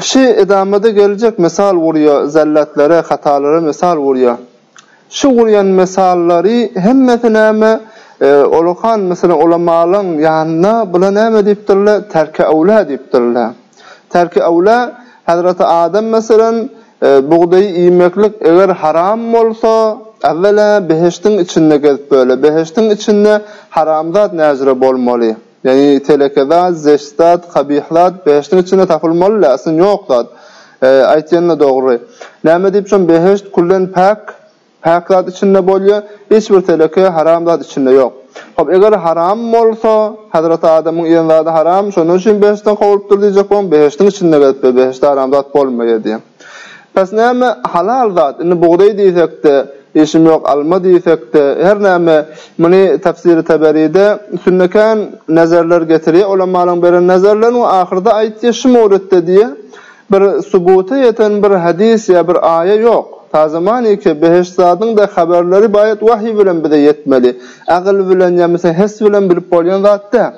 Şu edamada geljek mysal urýa zellatlara, hatalara mysal urýa. Şu urýan mysallary hemmesi näme, olakan meselem ulamalaň ýanynda bula näme diýipdirle, terki awla diýipdirle. Terki awla Hazreti Adam meselem bugdaýy iýmeklik eger haram bolsa, awwela behişdiň içinde gezip böle, behişdiň içinde haramzat näjre bolmaly. Ýagny teleke zat, zeşit zat, kabih zat behişdiň içinde tapylmaly däl, aslynda ýok zat. Aýtýanyna dogry. Näme diýip şom behişt külden päk, päk zat içinde bolýa, hiç bir teleke, haram zat içinde ýok. Hop eger haram bolsa, Hazreti Adamyň iýen zady haram, şonuň üçin behiştden kowlupdyr diýjek bolsaň, behişdiň içinde gezip be, behişde haram zat bolmaýa diýen. Bes näme halal zat indi bugdaý diýsekde işim ýok alma diýsekde her näme muny tafsiri taberide sünnekän nezerler getirýär ulamalyň beren nezerlerini we ahyrda aýtýar şu mowlütde diýýär bir subuta ýeten bir hadys ýa bir aýa ýok tazamaniki behişt zadyň da haberleri baýat wahyý bilen bize ýetmeli agyl bilen ýa misa hes bilen bilip bolýan zat däl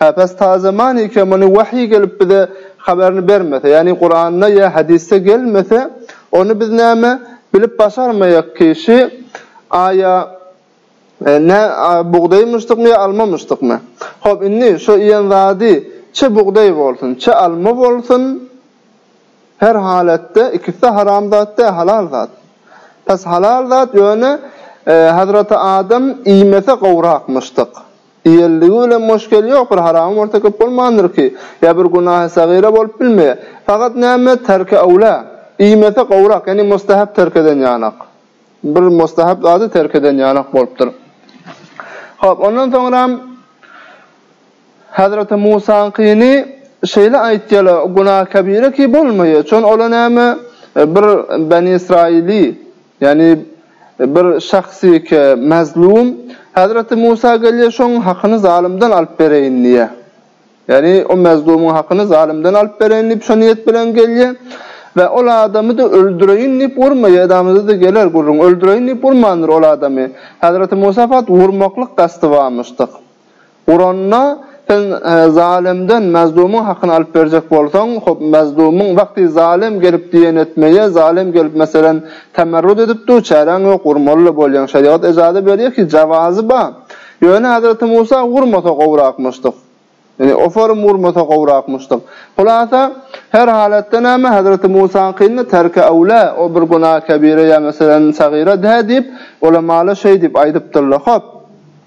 Hä, bäs tazeman eken, muny wahyý gelip bize haberini bermese, ýagny Kuranda ýa hadysda gelmese, ony biz näme, bilip başarmaýak ki, şi aýa nä bugdaýmyşdykmy ýa almamyşdykmy? Hop, indi şo iýen zady çe bugdaý bolsun, çe alma bolsun, her halatda ikisi-de haram zat dä, halal zat. Bäs halal zat, ýöne Hazreti Adam iýmese gowrakmyşdyk. Diýeldigi bilen boş gel ýok, bir haramy bolsa köp bolmandyr ki, ýa bir günahy sagira bolup bilmeýär. Fakat näme, terki awla. Iýmese gowrak, ýagny mustahap terk eden ýanak. Bir mustahap zady terk eden ýanak bolupdyr. Hop, ondan soňram Hazreti Musaňkyny şeýle aýtýala, günah kebire ki bolmaýa. Çün ola näme, bir Beni Israili. Ýagny bir şahsyke mazlum Hazreti Musa gelýär şoň hakyny zalymdan alyp bereýin diýýär. Ýagny o mazlumyň hakyny zalymdan alyp bereýin diýip şo niýet bilen gelýär we ol adamy-da öldüreýin diýip urmaýar edamyzada geler gürrüň öldüreýin diýip urmandyr ol adamy Hazreti Musa fakat urmaklyk kasdy barmyşdyk. Uranda, sen zalymdan mazlumyň hakyny alyp berjek bolsaň, hop, mazlumyň wagty zalym gelip diýen etmeýä, zalym gelip, meselem, temerrut edip dur, çäräň ýok, urmaly-da bolýaň. Şerigat ejaza berýär ki, jawazy bar. Ýöne Hazreti Musa urmasa gowrakmyşdyk. Ýöne oforum urmasa gowrakmyşdyk. Hulasa, her halatda näme, Hazreti Musaňkyny terki öwlä, o bir günä kebire ýa meselem sagira dä diýip, ulamalar şeý diýip aýdypdyrlar. Hop.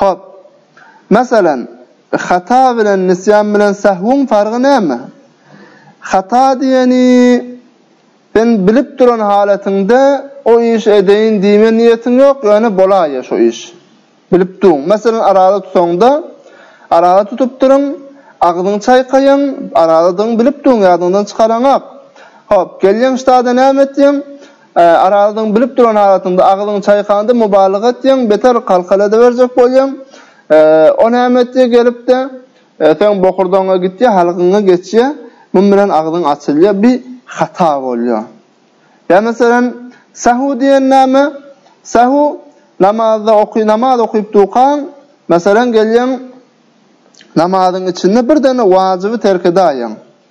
Hop. Meselem, hata bilen nisýan bilen sähwiň fargy näme? Hata diýeni, sen bilip duran halatyňda o işi edeýin diýme niýetiň ýok, ýöne bolaýýa şo iş. Bilip dur. Meselem, araza tutaňda, araza tutupdyryň, agzyňy çaýkaýaň, arazadygyňy bilip dur, ýadyňdan çykaraňok. Hop, gelýäň ştada näme etýäň? Aralygyň bilip duran halatyňda agzyňy çaýkanda mubalyga etýäň, beter kalkala ediberjek bolýaň. O näme etýär gelip-de, seň bokurdagyňa gitýär, halkyňa geçýär. Muň bilen agzyň açylýar, bi hata bolýar. Ýa meselem, sähu diýen näme? Sähu, namazda oky, namaz okyp durkaň, meselem, gelýäň, namazyň içinde bir däne wajyby terk edäýýäň.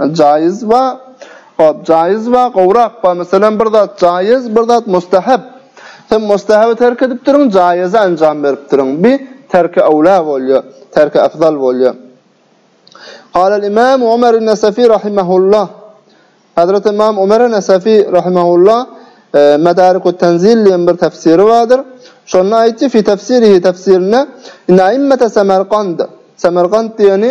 Jaýyz we Hop, jaýyz we gowrak bar. Meselem, bir zat jaýyz, bir zat mustahab. Siz mustahaby terk edipdiriň, jaýyzy anjam beripdiriň. Bi terki awla bolýar, terki afzal bolýar. Galal imam Umar an-Nasafi rahimehullah. Hazrat imam Umar an-Nasafi rahimehullah Madarikut tanzil diýen bir tefsiri bardyr. Şonda aýtdy, fi tefsirihi tefsirinde, inna immata Samarqand. Samarqand diýeni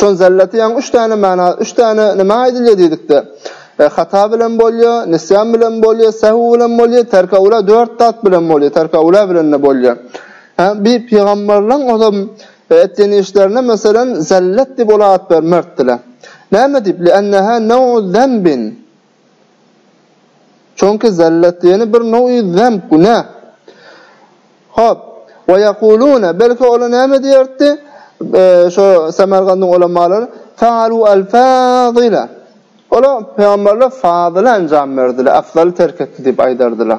Şol zelleti ýaňy üç däne mana, üç däne nime aýdylýar diýdikde, hata bilen bolýar, nisýan bilen bolýar, sehw bilen bolýar, terk eula dört zat bilen bolýar, terk eula bilen-de bolýar. Hä, bi pygamberleriň ozam etýän işlerine meselem zellet diýip ola at bermerdiler. Näme diýip? Li enneha naw'u zenbin. Çünki zellet ýene bir nowy zemb, günä. Hop, we ýekulune, belki olar näme diýerdi, şo Semergandyň ulamalary, Fealu al-fadile. Olar pygamberler fazyly enjam berdiler, afzaly terk etdi diýip aýdardylar.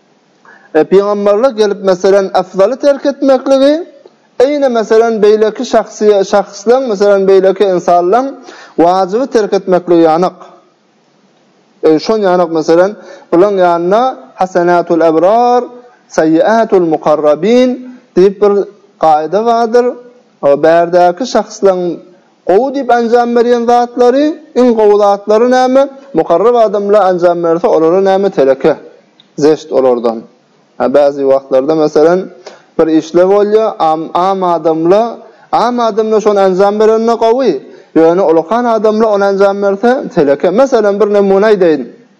E, pygamberler gelip meselem afzaly terk etmekligi, eýne meselem beýleki şahsy şahsdan meselem beýleki ynsandan wajibi terk etmekligi anyk. E, şon anyk meselem bulan ýanyna hasanatul abrar, sayyaatul mukarrabin diýip bir gaýda bardyr. O bärdäki şahsdan Gowy diýip anjam berýän zatlary, iň gowy zatlary näme? Mukarrap adamlar anjam berse olara näme teleke, zeşt olardan. Hä bäzi wagtlarda meselen bir işler bolýar, am am adamlar, am adamlar şony anjam berende gowy, ýöne ulakan adamlar ony anjam berse teleke. Meselen bir nemune aýdaýyn.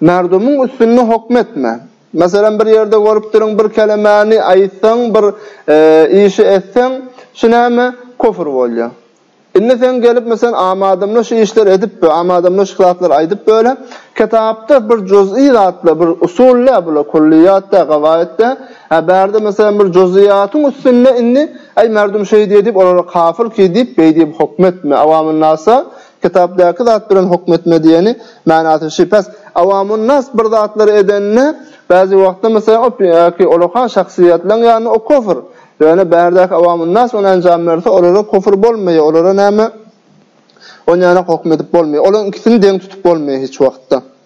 Merdumuň üstünde hokm etme. Meselem bir ýerde görüpdirin bir kelemäni aýtsaň bir işi etseň şu näme kofr bolýa. Indi sen gelip meselem amadymna şu işler edip bö amadymna şu zatlar aýdyp böle kitapda bir juz'i zatlar bir usul dä bula kulliýat dä gawaýyt dä ha bärde meselem bir juz'iýatyň üstünde indi aý merdum şeýdi edip olara kafir ki diýip beýdip hokm etme awamynnasa Kitapdaky zat bilen hukm etme diýeni manasyny şi päs. Awamynnas bir zatlary edende, bäzi wagtda meselem o ýa-ki olakan şahsyýetleň ýanynda o köfür. Ýöne bärdäki awamynnas ony enjam berse, olara köfür bolmaýar, olara näme? Onýanok hukm edip bolmaýar. Olaryň ikisini deň tutup bolmaýar hiç wagtda.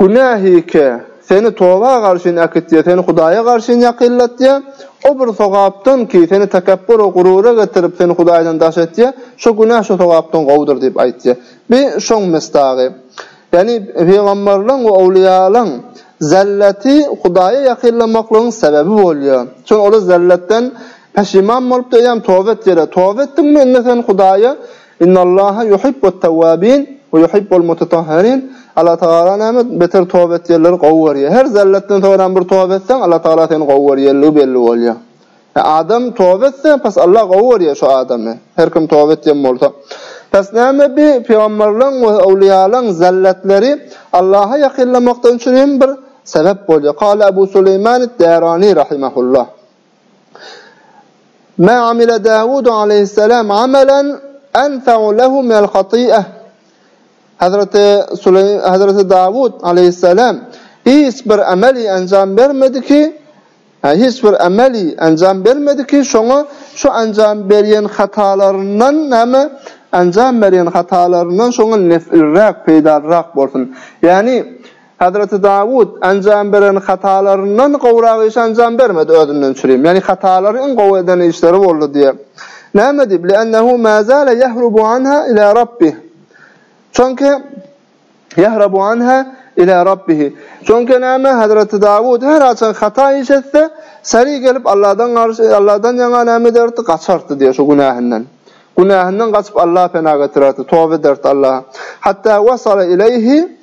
Günähike, seni toba garşyn äkitýär, seni Hudaýa garşyn ýakynlatýar. O bir sogapdan ki, seni tekepbura, gurura getirip, seni Hudaýdan daş etýär. Şu günä şu sogapdan gowudyr diýip aýtýar. Bi şoň mysdagy. Ýagny, pygamberleň we owliýalaň zelleti Hudaýa ýakynlamaklygyň sebebi bolýar. Şonda olar zelletden peşiman bolup diýýär, toba et ýere. Toba etdiňmi, indi sen Hudaýa Innallaha yuhibbut-tawwabin we yuhibbul-mutatahhirin, Alla tagala näme beter toba etýänleri gowy görýär. Her zelletden soňram bir toba etseň, Alla tagala seni gowy görýänligi belli bolýar. Ýa adam toba etse, pes Alla gowy görýär şu adamy. Her kim toba etýän bolsa. Pes näme bi pygamberleň we öwliýalaň zelletleri Allaha ýakynlamakdan üçin hem bir sebep bolýar. Kâle Abu Suleýmanid-Därani rahimehullah. Mä amile Dawudu aleýhissalam amelen enfe'u lehu minel hati'e. Hazreti Suleý Hazreti Dawud aleýhissalam hiç bir ameli enjam bermedi ki, hiç bir ameli enjam bermedi ki, şoňa şu enjam berýän hatalaryndan näme enjam berýän hatalaryndan şoňa nef'liräk, peýdalyrak bolsun. Ýagny Hazreti Dawud anjam beren hatalaryndan gowrak işe anjam bermedi, özünden çürim. Ýagny hatalary iň gowy eden işleri boldy diýe. Näme diýip? Li'annahu ma zala yahrubu anha ila rabbih. Çünki yahrubu anha ila rabbih. Çünki näme? Hazreti Dawud her açan hata iş etse, seri gelip Allahdan garşy, Allahdan ýaňa näme ederdi? Gaçardy diýe şu günähinden. Günähinden gaçyp Allaha pena getirerdi, toba ederdi Allaha. Hatta wasala ilayhi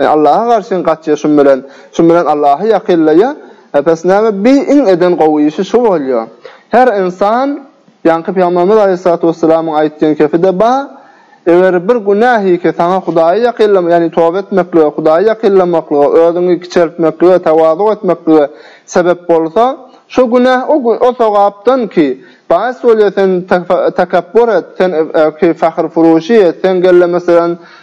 Ýa Allaha garşyň gaçýa şum bilen, şum bilen Allaha ýakynlaýa, epes näme bi iň eden gowy işi şu bolýa. Her ynsan, ýaňky Pygamberimiz Aleýhissalatu Wesselamyň aýtýan kepide ba, eger bir günäh ýeke saňa Hudaýa ýakynlama, ýagny toba etmeklige, Hudaýa ýakynlamaklyga, özüňi kiçeltmeklige, tawazuk etmeklige sebep bolsa, şo günäh o o sogapdan ki, baýys bolýa sen takabbur et, sen ki fahyr furuşy et, sen gelle meselem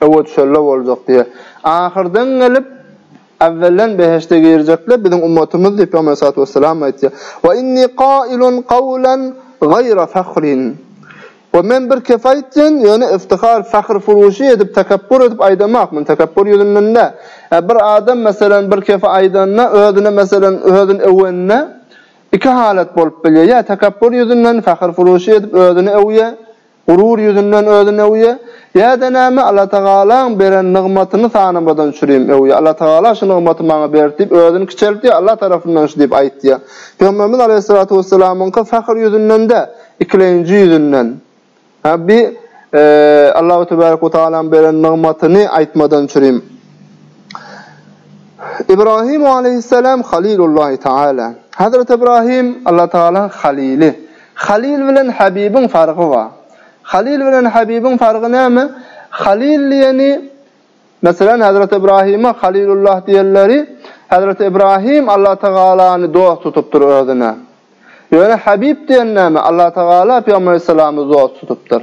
Öwez şölle boljak diýýä. Ahyrdan gelip, Äwwelden beheşde girjekler biziň ummatymyz diýip Peygamber salatu wesselam aýtýar. Wa inni qailun gawlan gaýra fahrin. We men bir kep aýtýyn, ýöne iftihar, fahr furuşy edip, takabbur edip aýdamak, men takabbur ýüzünden däl. Ä bir adam meselem bir kepi aýdanda, özüne meselem özüni öwende, iki halat bolup bilýär. Ýa takabbur ýüzünden, fahr furuşy edip özüni öwýär. Gurur ýüzünden özün öwýe, ýa-da näme Allatagalaň beren nygmatyny sanamadan çürim öwýe, Allatagala şu nygmaty maňa berdi diýip özün kiçeltýe, Alla tarapyndan şu diýip aýtýe. Pygamberimiz Aleýhissalatu wessalamyňky fahyr ýüzünden dä, ikilenji ýüzünden. Hä bi Allahu tebarek we tagalaň beren nygmatyny aýtmadan çürim. Ibrahim Aleýhissalam Halilullahi Taala. Hazrat Ibrahim Allatagalaň Halili. Halyl bilen Habibiň fargy ba. Halyl bilen Habibiň fargy näme? Halyl diýeni, meselem, Hazreti Ibrahima Halylullah diýenleri, Hazreti Ibrahim Allah Tagalany dost tutupdyr özüne. Ýöne Habib diýen näme? Allah Tagala Pygamber Aleyhissalamy dost tutupdyr.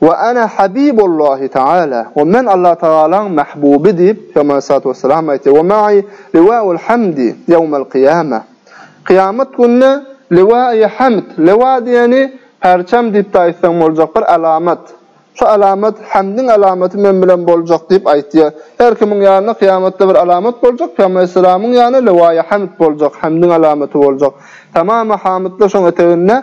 Wa ana habibullahi taala, we men Allah tagalaň mahbuby diýip, Pygamber salatu wessalam aýtdy. Wa ma'i liwa'ul hamdi ýawmal kyýama. Kyýamat günde liwa'i hamd, liwa diýeni perçem diýipde aýtsaň boljak bir alamat. Şu alamat hamdyň alamaty men bilen boljak diýip aýtdy. Her kimiň ýanynda kyýamatda bir alamat boljak, Pygamber aleyhisselamyň ýanynda liwa'i hamd boljak, hamdyň alamaty boljak. Tamamy hamdlar şoň eteginde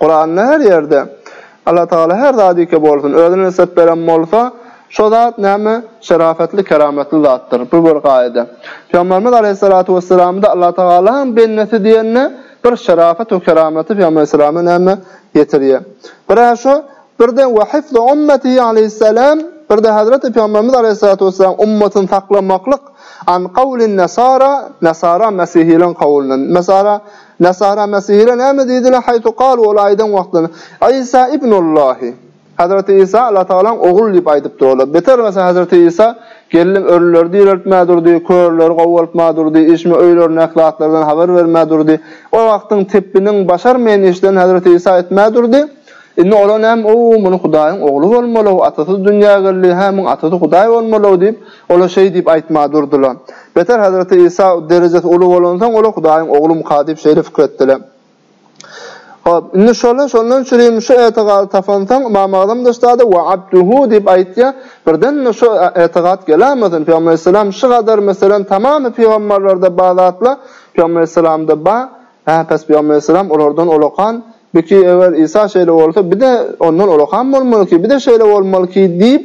Kuranda her ýerde Alla Tagala her zady ýeke bolsun, özüne nisbet beren bolsa, şo zat näme şerafetli, kerametli zatdyr. Bu bir gaýda. Pygamberimiz Aleýhissalatu Wesselamda Alla Tagalaň bendesi diýende bir şerafet we kerameti Pygamber Aleyhissalama näme ýetirýär. Bir-ä şo, birde we hifzu ummetihi Aleýhissalam, birde Hazreti Pygamberimiz Aleýhissalatu Wesselam ummatyny saklamaklyk an kawlin nesara, nesara mesihileriň kawlyndan. Mesara Nasara Mesihire näme diýdiler? Haýtu kalu ol aýdan wagtlaryny. Isa ibnullahi. Hazreti Isa Allah Tagalaň ogul diýip aýdypdyr olar. Beter bolsa Hazreti Isa geldim ölüleri direltmä durdy, körleri gowaltma durdy, işme öýlerine zatlardan habar bermä durdy. O wagtyň tepiniň başar men işden Hazreti Isa etmä durdy. Indi ola näme? O, muny Hudaýyň ogly bolmaly, atasy dünýä geldi, hä, muň atasy Hudaý bolmaly diýip, Olar şeý diýip aýtmaga durdular. Beter Hazreti Isa derejesi uly bolansoň, olar Hudaýyň Oglumyka diýip şeýle pikir etdiler. Hop, indi şolar şondan çürim şu etigady tapansoň, Ymam Agzam daşdady, Wa abduhu diýip aýtýar. Birden-de şu etigat geläýmesin. Pygamber aleyhisselam şy gadar meselem tamamy pygamberlerde bar zatlar Pygamber aleyhisselamda bar. Hä, pes Pygamber aleyhisselam olardan ulakan. Biki eger Isa şeýle bolsa, bir-de ondan ulakan bolmalyky, bir-de şeýle bolmalyky diýip,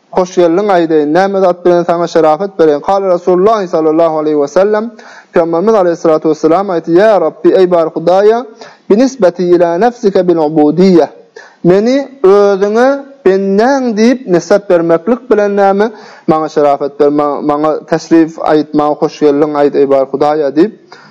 Hoş geldiň aýdaýyn, näme zat bilen saňa şerafet bereýin? Kâle Resûlullâhi sallallahu aleýhi we sellem, Pygamberimiz aleýhissalatu wesselam aýtdy, Ýa Rabbi, eý bar Hudaýa, bi nisbeti ilâ nefsike bil ubûdiýýeh, Meni Özüňe bendäň diýip nesep bermeklik bilen näme, maňa şerafet ber, maňa teşrif aýt, maňa hoş geldiň aýt, eý bar Hudaýa diýip,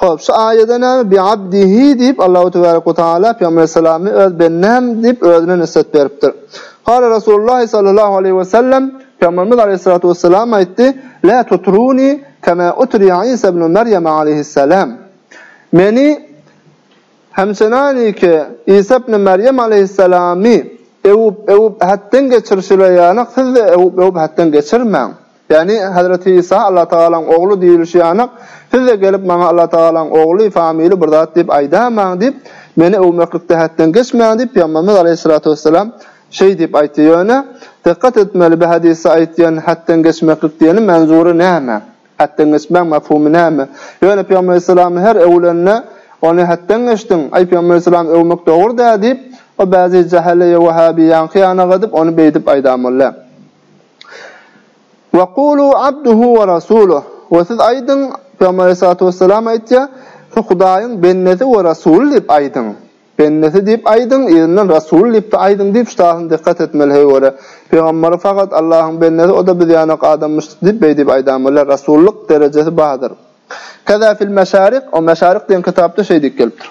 Hop, şu aýada näme? Bi abdihi diýip, Allahu tebarek we taala Pygamber aleyhissalamy öz bendäm diýip özüne nisbet beripdir. Kale Rasulullah sallallahu aleyhi we sellem Pygamberimiz aleyhissalatu wessalam aýtdy, La tutruni kema utriya Isa ibn Meryem aleyhissalam. Meni hemçenanike Isa ibn Meryem aleyhissalamy öwüp, öwüp hatdan geçirişiler ýaly siz-de öwüp, öwüp hatdan geçirmäň. Ýagny, Hezreti Isa Allatagalaň Ogly diýilişi ýanak, siz-de gelip maňa Allatagalaň Ogly, famili bir zat diýip aýdamaň diýip, meni öwmeklikde hätden geçmäň diýip, Pygamberimiz Aleýhissalatu wesselam şeý diýip aýtdy. Ýöne, dykgat etmeli, bi hadysda aýtýan hätden geçmeklik diýeniň manzury näme? Hätden geçmäň mafhumy näme? Ýöne Pygamber Aleýhissalamy her öwülende, Ony hätden geçdiň, aý Pygamber Aleýhissalamy öwmek dogry-dä diýip, o bäzi jaheleýe-wahabiýaňky ýanaga edip, ony beýdip aýdamolýar. Wa kulu abduhu wa rasuluh, we siz aýdyň, Pygamber Aleyhissalatu wesselam aýtýar, Şu Hudaýyň bendesi we rasuly diýip aýdyň. Bendesi diýip aýdyň, yzyndan rasuly diýip-de aýdyň diýip, şutasyn dykgat etmeli, heý göre, pygamberi fakat Allahyň bendesi, o-da biz ýanok adamymyş diýip, beý diýip aýdamylar, rasullyk derejesi bardyr. Kaza fil meşarik, o meşarik diýen kitapda şeý diýip gelipdir.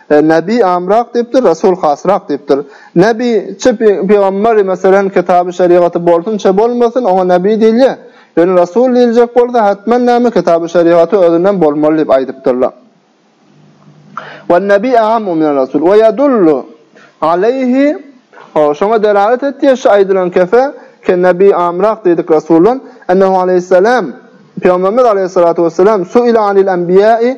Nebi amrak diýipdir, Rasul hasrak diýipdir. Nebi çi pygamberi meselem kitaby şerigaty bolsun çe bolmasyn oňa nebi diýilýä. Ýöne Rasul diýiljek bolsa hatman näme kitaby şerigaty özünden bolmaly diýip aýdypdyrlar. Wan nebi aammu mine Rasul we yadullu aleyhi o şoňa delalet etýär şu aýdylan kefe ke nebi amrak diýdik Rasulun ennehu aleyhissalam Peygamberimiz aleyhissalatu vesselam su ila anil enbiýai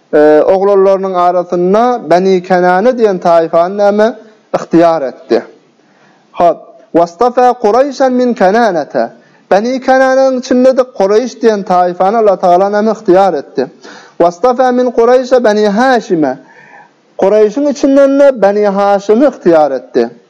Oglanlarynyň arasynda Beni Kenane diýen taýfany näme, ygtyýar etdi. Hop. Wastafâ Kureýşen min Kenanete. Beni Kenaneniň içinde-de Kureýş diýen taýfany Allatagala näme, ygtyýar etdi. Wastafâ min Kureýşe Beni Haşime. Kureýşiň içinden-de Beni Haşimi ygtyýar etdi.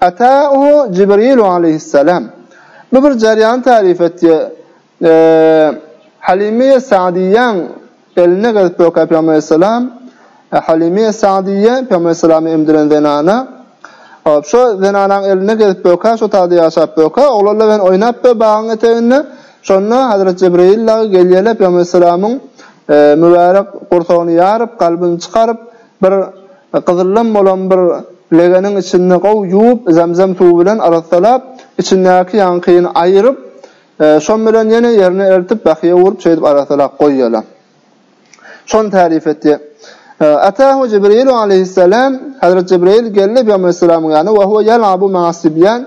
Ata oňa Jibril alaýhyssalam, Bu bir jarýany tarif et diýip, Halymy-e Sagdyýýäň eline gezip bökär Pygamber alaýhyssalam, Halymy-e Sagdyýýä, Pygamber alaýhyssalamy emdiren zenana, şo zenanaň eline gezip bökär, şo tagda ýaşap bökär, oglan bilen oýnap bir bagyň eteginde, şonda Hazrat Jibril dagy gelýär-le, Pygamber alaýhyssalamyň mübärek gursagyny ýaryp, kalbyny çykaryp, Bir gyzyllam bolan bir legeniň içinde gowy ýuwup, zemzem suwy bilen arassalap, içindäki ýaňkyny aýyryp, şon bilen ýene ýerine eltip, bähýä urup, şeýdip arassalap goýýarlar. Şony tarif etdi. Atahu Jibrilu aleýhissalam, Hezret Jibril geldi Pygamber aleyhissalamyň ýanyna we huwe ýel'abu ma'a sibyan,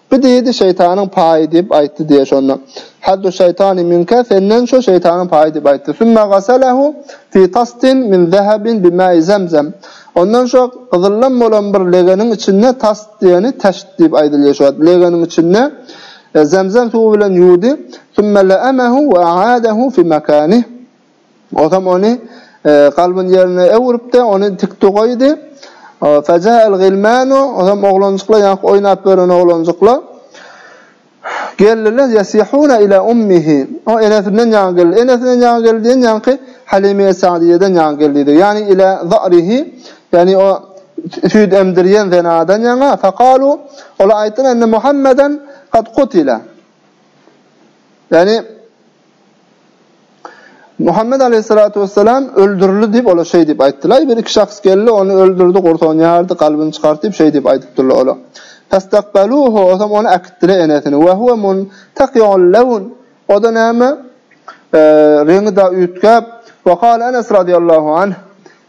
Bu diýdi, Şeýtanyň paýy diýip aýtdy diýe şonda. Haddu şeýtani minke, senden şo şeýtanyň paýy diýip aýtdy. Sümme gasalehu fi tastin min zehebin bi maýi zemzem. Ondan şo gyzyldan bolan bir legeniň içinde tast diýeni teşt diýip aýdylýar şo wagt legeniň içinde zemzem suwy bilen ýuwdy. Sümme leemehu we aadahu fi makanih. Otam ony galbyny ýerine öwüripdi, ony tik dugaýdy. Faja'al gilmanu, otam oglanjyklar ýa oýnap ýören oglanjyklar geldiler ýesihuna ila ummihi, o enesinden ýaňa geldi. Enesinden ýaňa geldi diýen ýaňky Halimeýe Sagdiýeden ýaňa geldi diýdi. Ýagny ila zarihi, ýagny o süýt emdirýän zenadan ýaňa, fakalu, olar aýtdylar enne Muhammeden kad kutila. Ýagny Muhammet aleýhissalatu wessalam öldürildi diýip ola şeý diýip aýtdylar. Bir iki şahs geldi, ony öldürdi, gursanýardy, galbyny çykart diýip şeý diýip aýdypdyrlar ola. Fastaqbaluhu osam ony äkitdiler enesini. Wa huwa muntaqiul lawn. Oda näme? Reňi da üýtgäp. Wa qala Enes radiyallahu anh.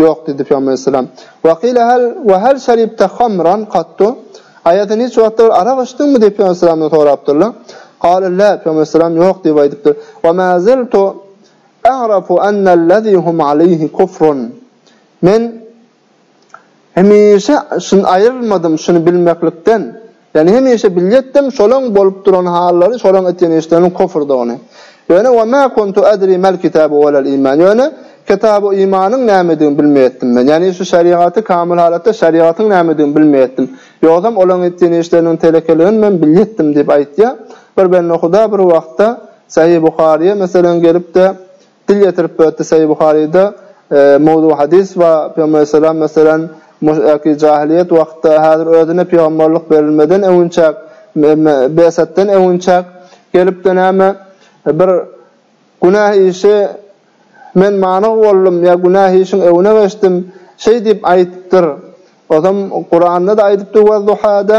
Ýok, diýdi Pygamber salam. Wa qile hal wa hal şaribta khamran qattu? Aýa sen hiç wagtda bir arak içdiňmi diýip Pygamber salamdan sorapdyrlar. Qala la, Pygamber salam ýok diýip aýdypdyr. Wa ma ziltu a'rafu anna allazi hum alayhi kufrun. Men hemişe şun aýrylmadym şuny bilmeklikden. Ýöne hemişe bilýetdim şolaň bolup duran hallary şolaň etýän işleriniň kofrdygyny. Ýöne we ma kuntu edri mal kitabu we lal iman. Ýöne kitabu imanyň nämedigini bilmeýetdim men. Ýani şu şerigaty kamyl halatda şerigatyň nämedigini bilmeýetdim. Ýogsam olaň etýän işleriniň telekeligini men bilýetdim diýip aýtýar. Bir bende huda bir wagtda sahyh buharyýe meselem gelipde Dil ýetirip ötdi Saýy Buharyda mowzu hadys bar, Pygamber salam meselem, Muşriki jahylyýet wagtda, häzir özüne pygamberlik berilmeden öwünçäk, be'setden öwünçäk gelipdi näme, bir günäh işi men manyg boldum ýa günäh işiň öwüne geçdim, şeý diýip aýdypdyr. Ozam Kuranda-da aýdypdy Wezzuhada.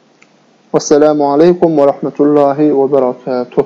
Assalamu aleykum we rahmetullahi we berekatuh.